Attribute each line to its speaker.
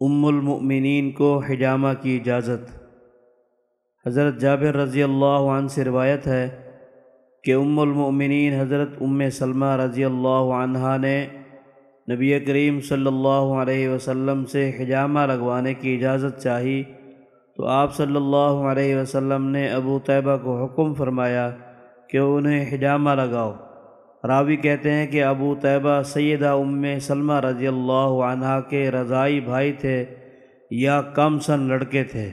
Speaker 1: ام المؤمنین کو حجامہ کی اجازت۔ حضرت جابر رضی اللہ عنہ سے روایت ہے کہ ام المؤمنین حضرت ام سلمہ رضی اللہ عنہ نے نبی کریم صلی اللہ علیہ وسلم سے حجامہ لگوانے کی اجازت چاہی۔ تو آپ صلی اللہ علیہ وسلم نے ابو طیبہ کو حکم فرمایا کہ انہیں حجامہ لگاؤ۔ راوی کہتے ہیں کہ ابو طیبہ سیدہ ام سلمہ رضی اللہ عنہ کے رضائی بھائی تھے یا کم سن لڑکے تھے۔